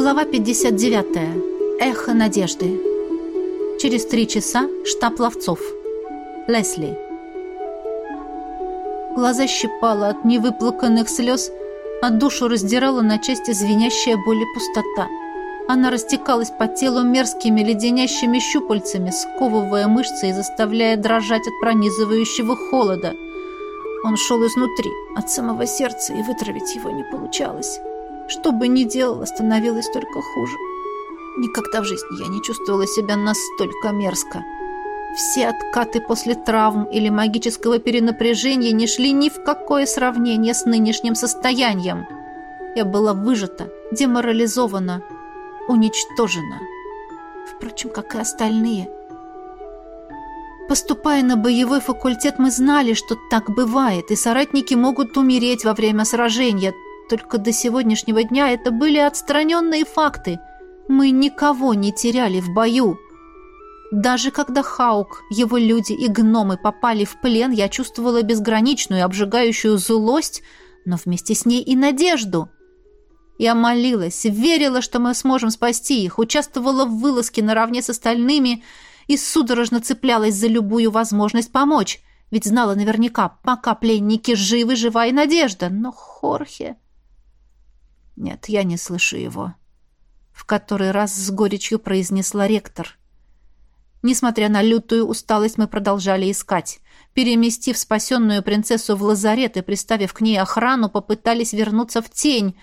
Глава 59. Эхо надежды. Через три часа штаб ловцов. Лесли. Глаза щипало от невыплаканных слез, а душу раздирала на части звенящая боль и пустота. Она растекалась по телу мерзкими леденящими щупальцами, сковывая мышцы и заставляя дрожать от пронизывающего холода. Он шел изнутри, от самого сердца, и вытравить его не получалось. Что бы ни делала, становилось только хуже. Никогда в жизни я не чувствовала себя настолько мерзко. Все откаты после травм или магического перенапряжения не шли ни в какое сравнение с нынешним состоянием. Я была выжата, деморализована, уничтожена. Впрочем, как и остальные. Поступая на боевой факультет, мы знали, что так бывает, и соратники могут умереть во время сражения. Только до сегодняшнего дня это были отстраненные факты. Мы никого не теряли в бою. Даже когда Хаук, его люди и гномы попали в плен, я чувствовала безграничную обжигающую злость, но вместе с ней и надежду. Я молилась, верила, что мы сможем спасти их, участвовала в вылазке наравне с остальными и судорожно цеплялась за любую возможность помочь, ведь знала наверняка, пока пленники живы, жива и надежда. Но Хорхе... Нет, я не слышу его. В который раз с горечью произнесла ректор. Несмотря на лютую усталость, мы продолжали искать. Переместив спасенную принцессу в лазарет и приставив к ней охрану, попытались вернуться в тень,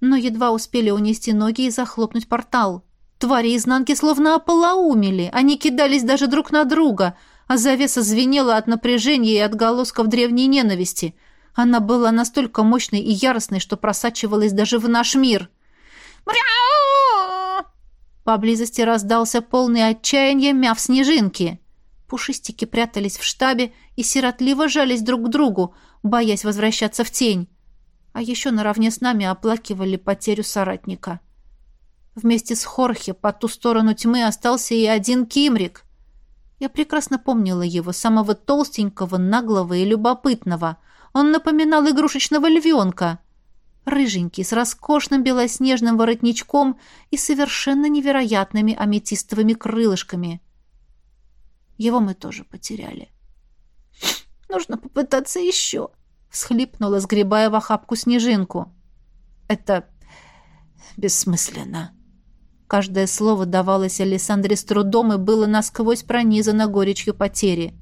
но едва успели унести ноги и захлопнуть портал. Твари изнанки словно ополоумели, они кидались даже друг на друга, а завеса звенела от напряжения и отголосков древней ненависти. Она была настолько мощной и яростной, что просачивалась даже в наш мир. «Мряу!» Поблизости раздался полный отчаяния мяв снежинки. Пушистики прятались в штабе и сиротливо жались друг к другу, боясь возвращаться в тень. А еще наравне с нами оплакивали потерю соратника. Вместе с Хорхе по ту сторону тьмы остался и один Кимрик. Я прекрасно помнила его, самого толстенького, наглого и любопытного. Он напоминал игрушечного львенка — рыженький, с роскошным белоснежным воротничком и совершенно невероятными аметистовыми крылышками. Его мы тоже потеряли. «Нужно попытаться еще», — всхлипнула, сгребая в охапку снежинку. «Это бессмысленно». Каждое слово давалось Александре с трудом и было насквозь пронизано горечью потери.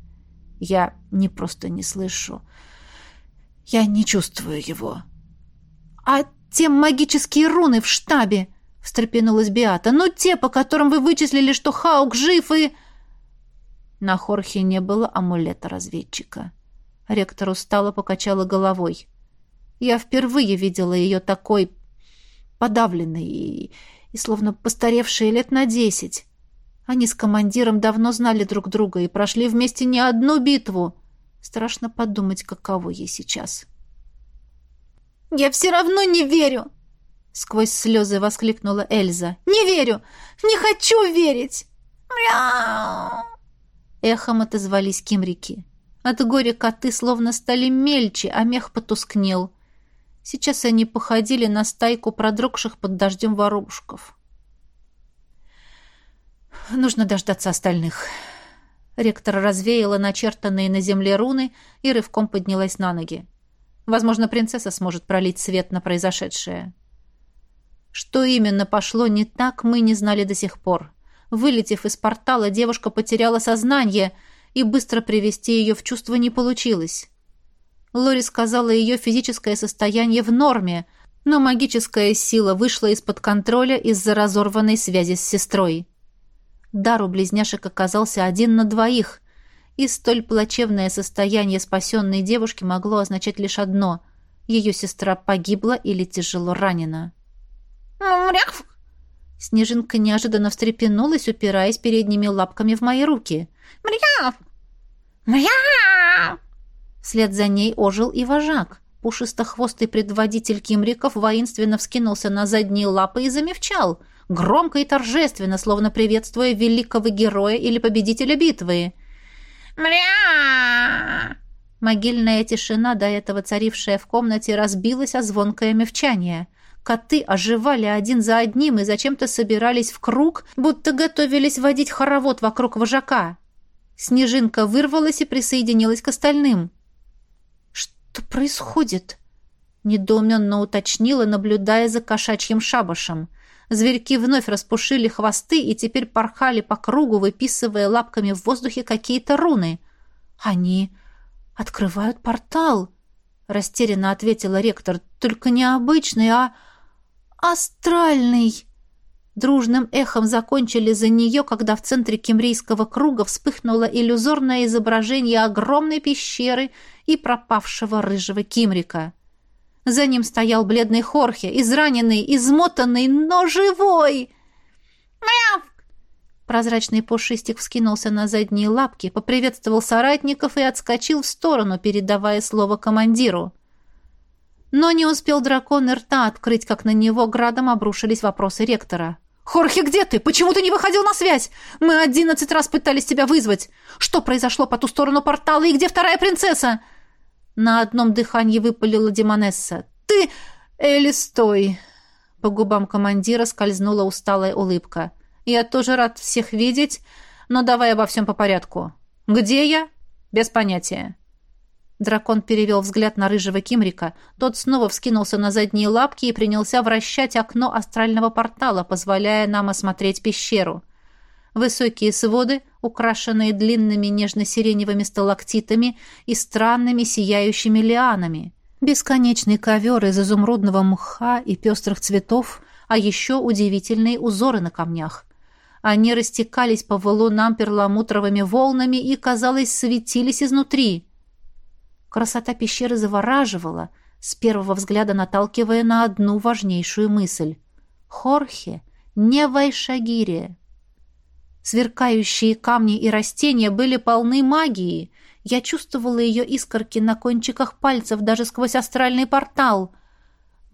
«Я не просто не слышу. Я не чувствую его». «А те магические руны в штабе?» — встрепенулась Биата. «Ну, те, по которым вы вычислили, что Хаук жив и...» На Хорхе не было амулета разведчика. Ректор устало покачала головой. Я впервые видела ее такой подавленной и, и словно постаревшей лет на десять. Они с командиром давно знали друг друга и прошли вместе не одну битву. Страшно подумать, каково ей сейчас. — «Я все равно не верю!» Сквозь слезы воскликнула Эльза. «Не верю! Не хочу верить!» «Мяу!» Эхом отозвались кимрики. От горя коты словно стали мельче, а мех потускнел. Сейчас они походили на стайку продрогших под дождем воробушков. «Нужно дождаться остальных». Ректор развеяла начертанные на земле руны и рывком поднялась на ноги. Возможно, принцесса сможет пролить свет на произошедшее. Что именно пошло не так, мы не знали до сих пор. Вылетев из портала, девушка потеряла сознание, и быстро привести ее в чувство не получилось. Лори сказала, ее физическое состояние в норме, но магическая сила вышла из-под контроля из-за разорванной связи с сестрой. Дар у близняшек оказался один на двоих, и столь плачевное состояние спасенной девушки могло означать лишь одно — ее сестра погибла или тяжело ранена. «Мряв!» Снежинка неожиданно встрепенулась, упираясь передними лапками в мои руки. «Мряв! Мряв!» Вслед за ней ожил и вожак. Пушистохвостый предводитель кимриков воинственно вскинулся на задние лапы и замевчал, громко и торжественно, словно приветствуя великого героя или победителя битвы. «Мря!» Могильная тишина, до этого царившая в комнате, разбилась о звонкое мевчание. Коты оживали один за одним и зачем-то собирались в круг, будто готовились водить хоровод вокруг вожака. Снежинка вырвалась и присоединилась к остальным. «Что происходит?» — недоуменно уточнила, наблюдая за кошачьим шабашем. Зверьки вновь распушили хвосты и теперь порхали по кругу, выписывая лапками в воздухе какие-то руны. «Они открывают портал», — растерянно ответила ректор. «Только не обычный, а астральный». Дружным эхом закончили за нее, когда в центре кемрийского круга вспыхнуло иллюзорное изображение огромной пещеры и пропавшего рыжего кимрика. За ним стоял бледный Хорхе, израненный, измотанный, но живой. «Мяв!» Прозрачный пушистик вскинулся на задние лапки, поприветствовал соратников и отскочил в сторону, передавая слово командиру. Но не успел дракон рта открыть, как на него градом обрушились вопросы ректора. «Хорхе, где ты? Почему ты не выходил на связь? Мы одиннадцать раз пытались тебя вызвать. Что произошло по ту сторону портала и где вторая принцесса?» На одном дыхании выпалила Демонесса. «Ты... Элли, стой!» По губам командира скользнула усталая улыбка. «Я тоже рад всех видеть, но давай обо всем по порядку. Где я? Без понятия». Дракон перевел взгляд на рыжего Кимрика. Тот снова вскинулся на задние лапки и принялся вращать окно астрального портала, позволяя нам осмотреть пещеру. Высокие своды, украшенные длинными нежно-сиреневыми сталактитами и странными сияющими лианами. Бесконечный ковер из изумрудного мха и пестрых цветов, а еще удивительные узоры на камнях. Они растекались по валунам перламутровыми волнами и, казалось, светились изнутри. Красота пещеры завораживала, с первого взгляда наталкивая на одну важнейшую мысль. Хорхе не Вайшагирия. Сверкающие камни и растения были полны магии. Я чувствовала ее искорки на кончиках пальцев даже сквозь астральный портал.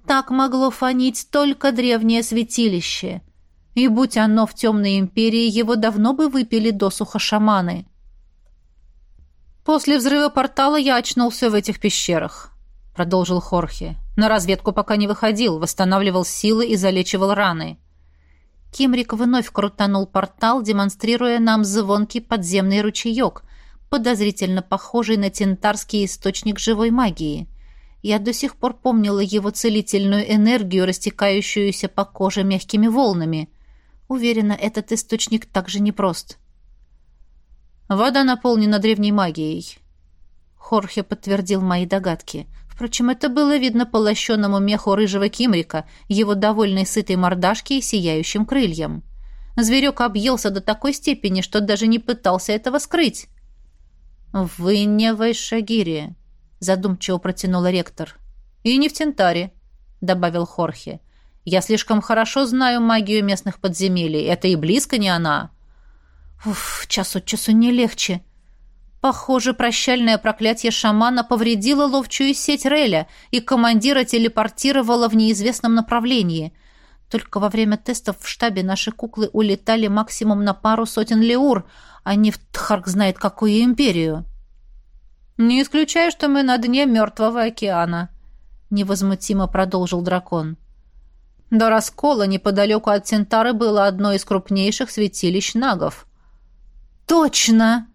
Так могло фонить только древнее святилище. И будь оно в темной империи, его давно бы выпили досуха шаманы. «После взрыва портала я очнулся в этих пещерах», — продолжил Хорхе. «На разведку пока не выходил, восстанавливал силы и залечивал раны». Кимрик вновь крутанул портал, демонстрируя нам звонкий подземный ручеек, подозрительно похожий на тентарский источник живой магии. Я до сих пор помнила его целительную энергию, растекающуюся по коже мягкими волнами. Уверена, этот источник также непрост. «Вода наполнена древней магией», — Хорхе подтвердил мои догадки — Впрочем, это было видно по лощенному меху рыжего кимрика, его довольной сытой мордашке и сияющим крыльям. Зверек объелся до такой степени, что даже не пытался этого скрыть. «Вы не в Айшагире», — задумчиво протянула ректор. «И не в Тентаре», — добавил Хорхе. «Я слишком хорошо знаю магию местных подземелий. Это и близко не она». «Уф, час от часу не легче», Похоже, прощальное проклятие шамана повредило ловчую сеть Реля, и командира телепортировало в неизвестном направлении. Только во время тестов в штабе наши куклы улетали максимум на пару сотен леур, а не в Тхарк знает какую империю. «Не исключаю, что мы на дне мертвого океана», — невозмутимо продолжил дракон. До раскола неподалеку от Центары было одно из крупнейших святилищ нагов. «Точно!»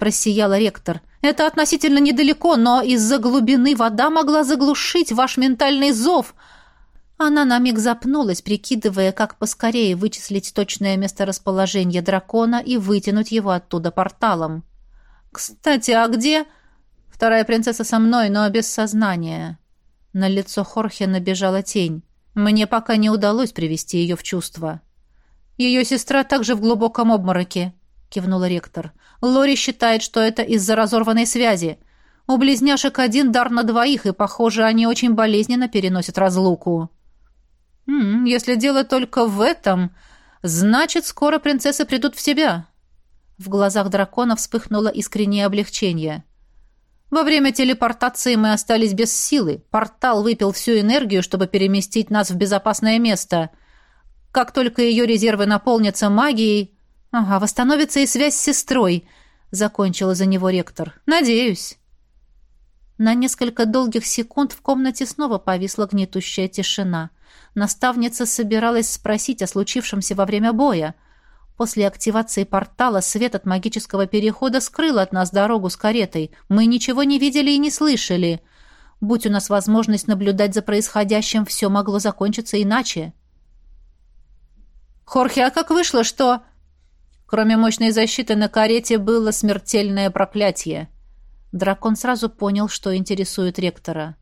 Просияла ректор. «Это относительно недалеко, но из-за глубины вода могла заглушить ваш ментальный зов». Она на миг запнулась, прикидывая, как поскорее вычислить точное месторасположение дракона и вытянуть его оттуда порталом. «Кстати, а где...» «Вторая принцесса со мной, но без сознания». На лицо Хорхе набежала тень. Мне пока не удалось привести ее в чувство. Ее сестра также в глубоком обмороке, кивнула ректор. Лори считает, что это из-за разорванной связи. У близняшек один дар на двоих, и, похоже, они очень болезненно переносят разлуку. «М -м, если дело только в этом, значит, скоро принцессы придут в себя». В глазах дракона вспыхнуло искреннее облегчение. «Во время телепортации мы остались без силы. Портал выпил всю энергию, чтобы переместить нас в безопасное место. Как только ее резервы наполнятся магией, «Ага, восстановится и связь с сестрой», — закончила за него ректор. «Надеюсь». На несколько долгих секунд в комнате снова повисла гнетущая тишина. Наставница собиралась спросить о случившемся во время боя. После активации портала свет от магического перехода скрыл от нас дорогу с каретой. Мы ничего не видели и не слышали. Будь у нас возможность наблюдать за происходящим, все могло закончиться иначе. «Хорхе, а как вышло, что...» Кроме мощной защиты на карете было смертельное проклятие. Дракон сразу понял, что интересует ректора.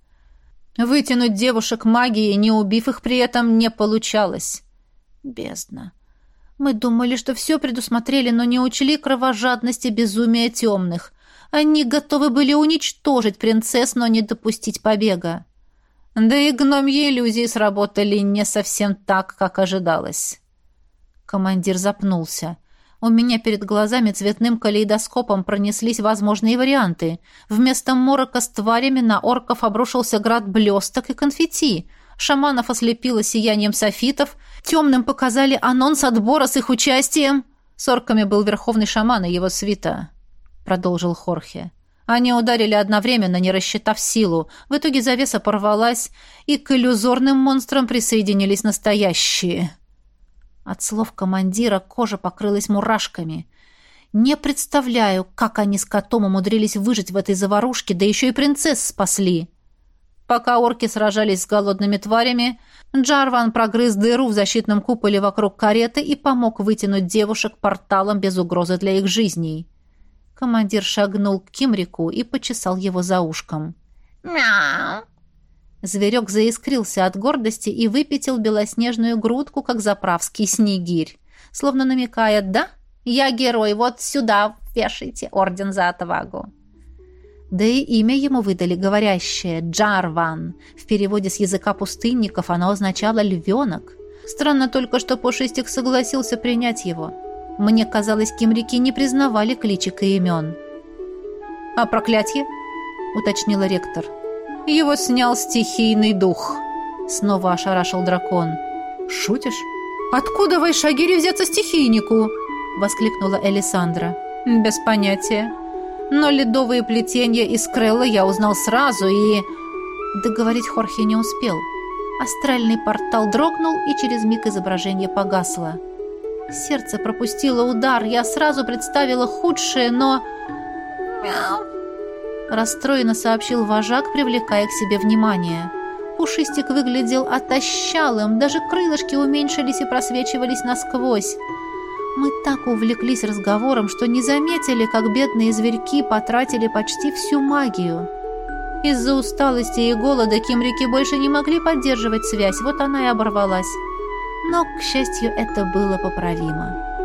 Вытянуть девушек магией, не убив их при этом, не получалось. Бездна. Мы думали, что все предусмотрели, но не учли кровожадности безумия темных. Они готовы были уничтожить принцесс, но не допустить побега. Да и гномьи иллюзии сработали не совсем так, как ожидалось. Командир запнулся. У меня перед глазами цветным калейдоскопом пронеслись возможные варианты. Вместо морока с тварями на орков обрушился град блесток и конфетти. Шаманов ослепило сиянием софитов. Темным показали анонс отбора с их участием. С орками был верховный шаман и его свита, продолжил Хорхе. Они ударили одновременно, не рассчитав силу. В итоге завеса порвалась, и к иллюзорным монстрам присоединились настоящие. От слов командира кожа покрылась мурашками. Не представляю, как они с котом умудрились выжить в этой заварушке, да еще и принцесс спасли. Пока орки сражались с голодными тварями, Джарван прогрыз дыру в защитном куполе вокруг кареты и помог вытянуть девушек порталом без угрозы для их жизней. Командир шагнул к Кимрику и почесал его за ушком. «Мяу!» Зверек заискрился от гордости и выпятил белоснежную грудку, как заправский снегирь, словно намекая «Да, я герой, вот сюда вешайте орден за отвагу». Да и имя ему выдали говорящее «Джарван». В переводе с языка пустынников оно означало «львенок». Странно только, что Пушистик согласился принять его. Мне казалось, кимрики не признавали кличек и имен. «А проклятие?» — уточнила ректор. Его снял стихийный дух. Снова ошарашил дракон. Шутишь? Откуда в Айшагире взяться стихийнику? Воскликнула Элисандра. Без понятия. Но ледовые плетения из Крелла я узнал сразу и... Договорить Хорхе не успел. Астральный портал дрогнул, и через миг изображение погасло. Сердце пропустило удар, я сразу представила худшее, но... Мяу! Расстроенно сообщил вожак, привлекая к себе внимание. Пушистик выглядел отощалым, даже крылышки уменьшились и просвечивались насквозь. Мы так увлеклись разговором, что не заметили, как бедные зверьки потратили почти всю магию. Из-за усталости и голода кимрики больше не могли поддерживать связь, вот она и оборвалась. Но, к счастью, это было поправимо.